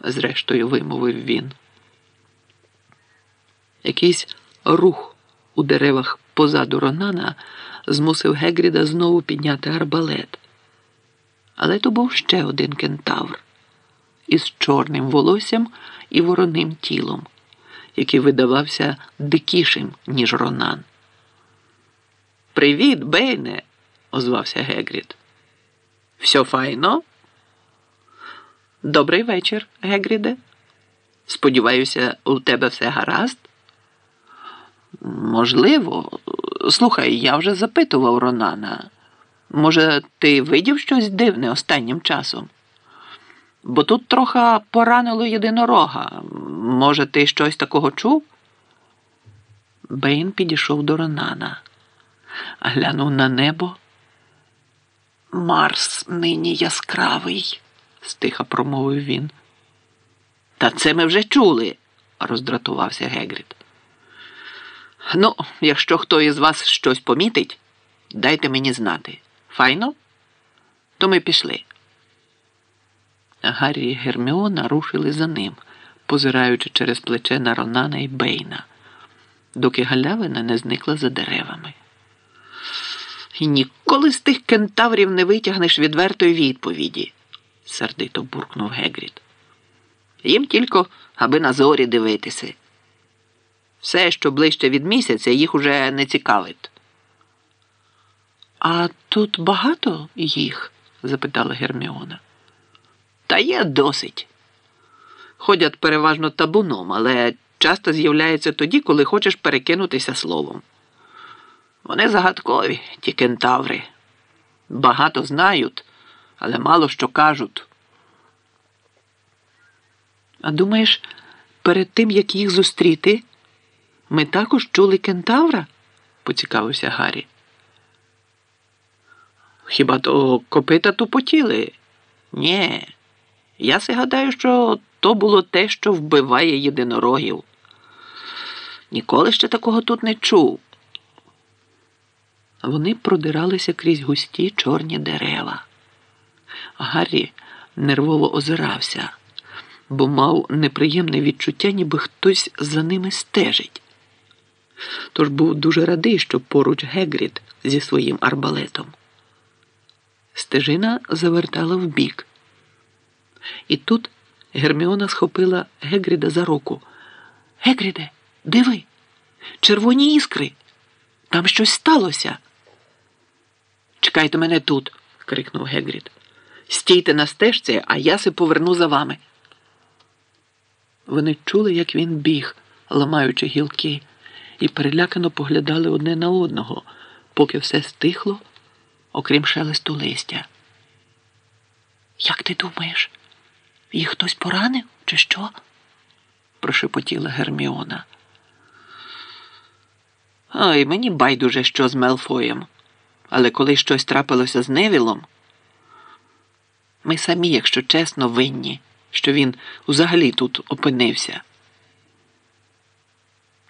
зрештою вимовив він. Якийсь рух у деревах позаду Ронана змусив Гегріда знову підняти арбалет. Але то був ще один кентавр із чорним волоссям і вороним тілом, який видавався дикішим, ніж Ронан. Привіт, Бейне, озвався Гегрід. Все файно? Добрий вечір, Гегріде. Сподіваюся, у тебе все гаразд? Можливо. Слухай, я вже запитував Ронана. Може, ти видів щось дивне останнім часом? Бо тут трохи поранило єдинорога. Може, ти щось такого чув? Бейн підійшов до Ронана, глянув на небо. Марс нині яскравий, стиха промовив він. Та це ми вже чули, роздратувався Гегрід. Ну, якщо хто із вас щось помітить, дайте мені знати. Файно? То ми пішли. Гаррі і Герміона рушили за ним, позираючи через плече на Ронана і Бейна, доки галявина не зникла за деревами. І ніколи з тих кентаврів не витягнеш відвертої відповіді, сердито буркнув Гегрід. Їм тільки, аби на зорі дивитися. Все, що ближче від місяця, їх уже не цікавить. А тут багато їх? запитала Герміона. Та є досить. Ходять переважно табуном, але часто з'являються тоді, коли хочеш перекинутися словом. Вони загадкові, ті кентаври. Багато знають, але мало що кажуть. А думаєш, перед тим, як їх зустріти, ми також чули кентавра? поцікавився Гаррі. Хіба то копита тупотіли? Нє. Я си гадаю, що то було те, що вбиває єдинорогів. Ніколи ще такого тут не чув. Вони продиралися крізь густі чорні дерева. Гаррі нервово озирався, бо мав неприємне відчуття, ніби хтось за ними стежить. Тож був дуже радий, що поруч Гегрід зі своїм арбалетом. Стежина завертала вбік. І тут Герміона схопила Гегріда за руку. Гегріде, диви, червоні іскри. Там щось сталося. Чекайте мене тут, крикнув Гегрід. Стійте на стежці, а я се поверну за вами. Вони чули, як він біг, ламаючи гілки, і перелякано поглядали одне на одного, поки все стихло, окрім шелесту листя. Як ти думаєш, їх хтось поранив, чи що? прошепотіла Герміона. Ой, мені байдуже, що з Мелфоєм. Але коли щось трапилося з Невілом, ми самі, якщо чесно, винні, що він взагалі тут опинився.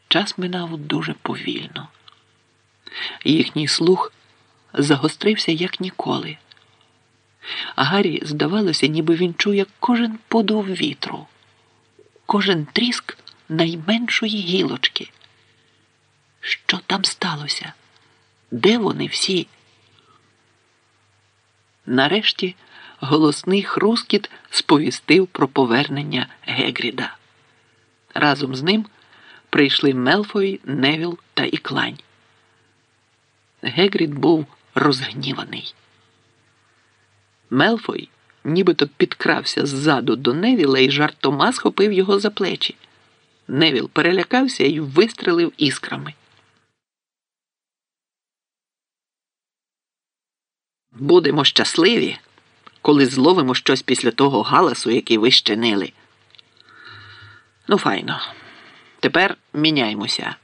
Час минав дуже повільно. Їхній слух загострився як ніколи. А Гаррі здавалося, ніби він чує кожен подув вітру, кожен тріск найменшої гілочки. Що там сталося? Де вони всі? Нарешті голосний хрускіт сповістив про повернення Гегріда. Разом з ним прийшли Мелфой, Невіл та Іклань. Гегрід був розгніваний. Мелфой нібито підкрався ззаду до Невіла і жартома схопив його за плечі. Невіл перелякався і вистрелив іскрами. Будемо щасливі, коли зловимо щось після того галасу, який ви вчинили. Ну, файно. Тепер міняємося.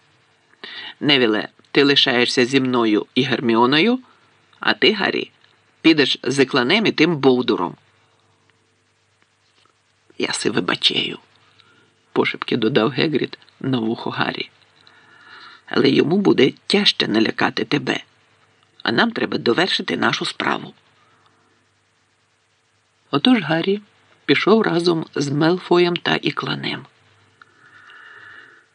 Невіле, ти лишаєшся зі мною і Герміоною, а ти, Гаррі, підеш з екланем і тим Болдуром. Я си вибачаю, пошепки додав Гегрід на вухо Гаррі. Але йому буде тяжче налякати тебе, а нам треба довершити нашу справу. Отож Гаррі пішов разом з Мелфоєм та Ікланем.